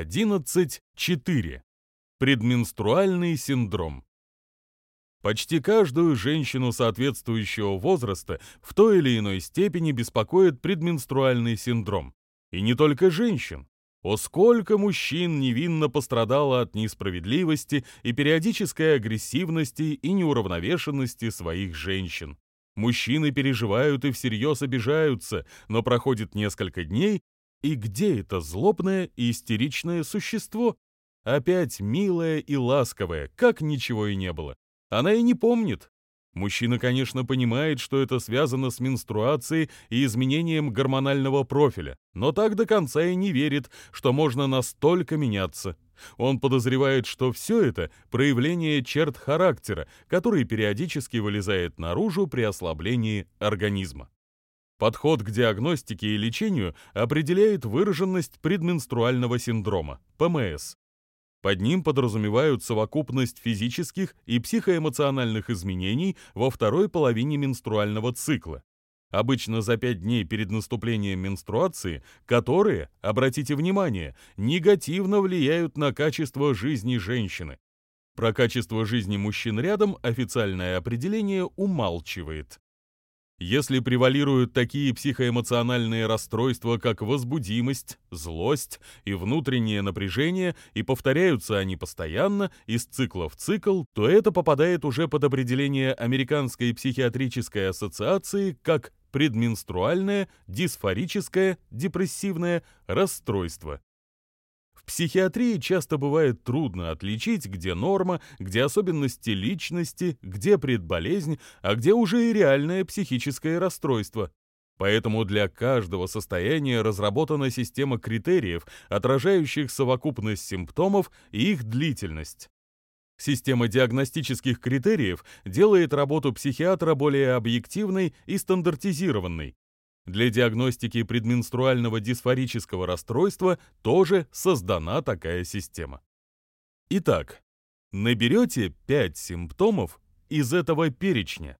11.4. Предменструальный синдром. Почти каждую женщину соответствующего возраста в той или иной степени беспокоит предменструальный синдром. И не только женщин. О, сколько мужчин невинно пострадало от несправедливости и периодической агрессивности и неуравновешенности своих женщин. Мужчины переживают и всерьез обижаются, но проходит несколько дней, и где это злобное и истеричное существо? Опять милое и ласковое, как ничего и не было. Она и не помнит. Мужчина, конечно, понимает, что это связано с менструацией и изменением гормонального профиля, но так до конца и не верит, что можно настолько меняться. Он подозревает, что все это – проявление черт характера, который периодически вылезает наружу при ослаблении организма. Подход к диагностике и лечению определяет выраженность предменструального синдрома – ПМС. Под ним подразумевают совокупность физических и психоэмоциональных изменений во второй половине менструального цикла. Обычно за 5 дней перед наступлением менструации, которые, обратите внимание, негативно влияют на качество жизни женщины. Про качество жизни мужчин рядом официальное определение умалчивает. Если превалируют такие психоэмоциональные расстройства, как возбудимость, злость и внутреннее напряжение, и повторяются они постоянно, из цикла в цикл, то это попадает уже под определение Американской психиатрической ассоциации как предменструальное, дисфорическое, депрессивное расстройство. В психиатрии часто бывает трудно отличить, где норма, где особенности личности, где предболезнь, а где уже и реальное психическое расстройство. Поэтому для каждого состояния разработана система критериев, отражающих совокупность симптомов и их длительность. Система диагностических критериев делает работу психиатра более объективной и стандартизированной, для диагностики предменструального дисфорического расстройства тоже создана такая система. Итак, наберете 5 симптомов из этого перечня.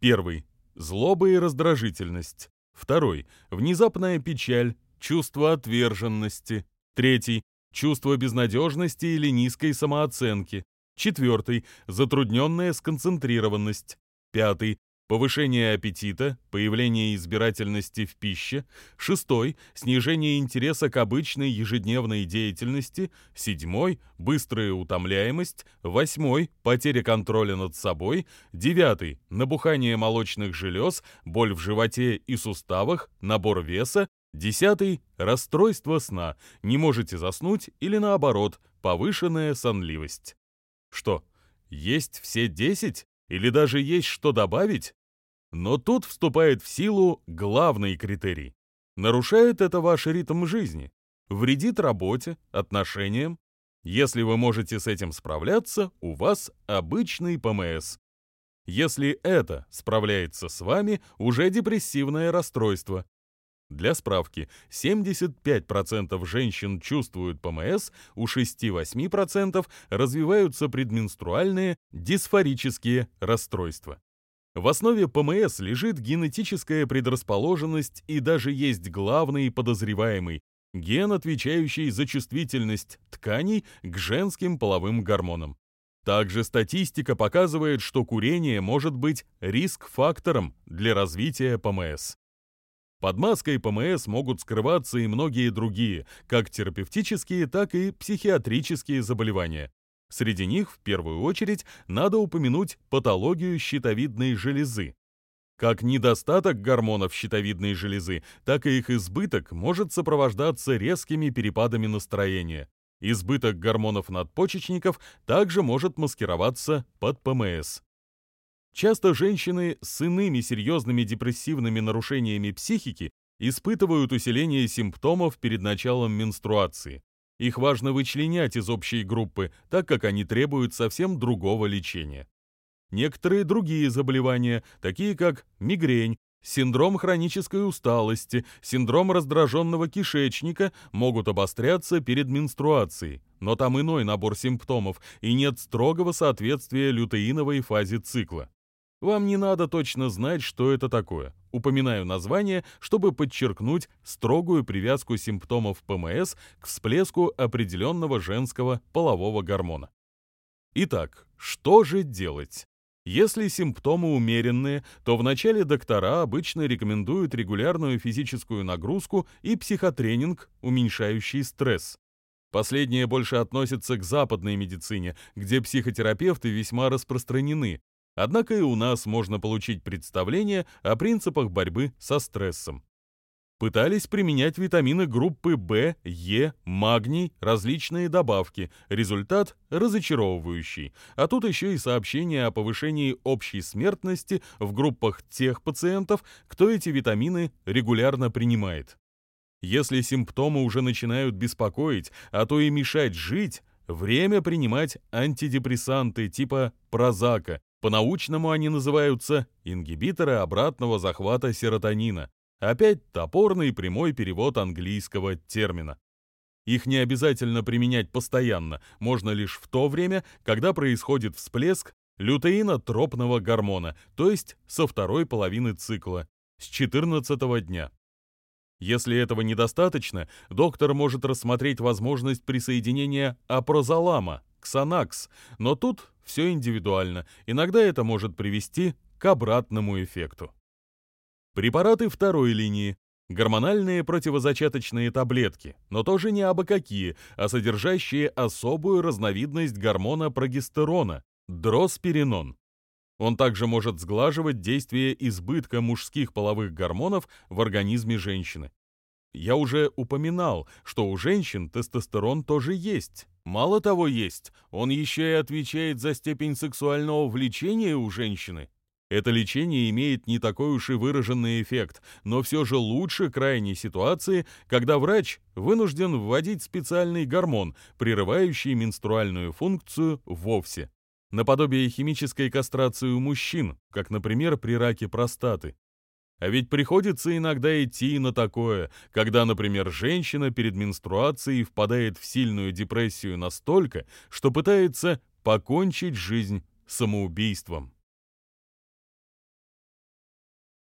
Первый – злоба и раздражительность. Второй – внезапная печаль, чувство отверженности. Третий – чувство безнадежности или низкой самооценки. Четвертый – затрудненная сконцентрированность. Пятый повышение аппетита, появление избирательности в пище, шестой – снижение интереса к обычной ежедневной деятельности, седьмой – быстрая утомляемость, восьмой – потеря контроля над собой, девятый – набухание молочных желез, боль в животе и суставах, набор веса, десятый – расстройство сна, не можете заснуть или наоборот, повышенная сонливость. Что, есть все десять? Или даже есть что добавить? Но тут вступает в силу главный критерий. Нарушает это ваш ритм жизни? Вредит работе, отношениям? Если вы можете с этим справляться, у вас обычный ПМС. Если это справляется с вами, уже депрессивное расстройство. Для справки, 75% женщин чувствуют ПМС, у 6-8% развиваются предменструальные дисфорические расстройства. В основе ПМС лежит генетическая предрасположенность и даже есть главный подозреваемый – ген, отвечающий за чувствительность тканей к женским половым гормонам. Также статистика показывает, что курение может быть риск-фактором для развития ПМС. Под маской ПМС могут скрываться и многие другие, как терапевтические, так и психиатрические заболевания. Среди них, в первую очередь, надо упомянуть патологию щитовидной железы. Как недостаток гормонов щитовидной железы, так и их избыток может сопровождаться резкими перепадами настроения. Избыток гормонов надпочечников также может маскироваться под ПМС. Часто женщины с иными серьезными депрессивными нарушениями психики испытывают усиление симптомов перед началом менструации. Их важно вычленять из общей группы, так как они требуют совсем другого лечения. Некоторые другие заболевания, такие как мигрень, синдром хронической усталости, синдром раздраженного кишечника, могут обостряться перед менструацией, но там иной набор симптомов и нет строгого соответствия лютеиновой фазе цикла. Вам не надо точно знать, что это такое. Упоминаю название, чтобы подчеркнуть строгую привязку симптомов ПМС к всплеску определенного женского полового гормона. Итак, что же делать? Если симптомы умеренные, то вначале доктора обычно рекомендуют регулярную физическую нагрузку и психотренинг, уменьшающий стресс. Последнее больше относится к западной медицине, где психотерапевты весьма распространены, однако и у нас можно получить представление о принципах борьбы со стрессом. Пытались применять витамины группы В, Е, магний, различные добавки. Результат разочаровывающий. А тут еще и сообщение о повышении общей смертности в группах тех пациентов, кто эти витамины регулярно принимает. Если симптомы уже начинают беспокоить, а то и мешать жить, время принимать антидепрессанты типа прозака. По-научному они называются ингибиторы обратного захвата серотонина. Опять топорный прямой перевод английского термина. Их не обязательно применять постоянно, можно лишь в то время, когда происходит всплеск лютеинотропного гормона, то есть со второй половины цикла, с 14 дня. Если этого недостаточно, доктор может рассмотреть возможность присоединения апрозолама, ксанакс, но тут все индивидуально, иногда это может привести к обратному эффекту. Препараты второй линии. Гормональные противозачаточные таблетки, но тоже не абы какие, а содержащие особую разновидность гормона прогестерона – дросперинон. Он также может сглаживать действие избытка мужских половых гормонов в организме женщины. Я уже упоминал, что у женщин тестостерон тоже есть. Мало того есть, он еще и отвечает за степень сексуального влечения у женщины. Это лечение имеет не такой уж и выраженный эффект, но все же лучше крайней ситуации, когда врач вынужден вводить специальный гормон, прерывающий менструальную функцию вовсе. Наподобие химической кастрации у мужчин, как, например, при раке простаты. А ведь приходится иногда идти на такое, когда, например, женщина перед менструацией впадает в сильную депрессию настолько, что пытается покончить жизнь самоубийством.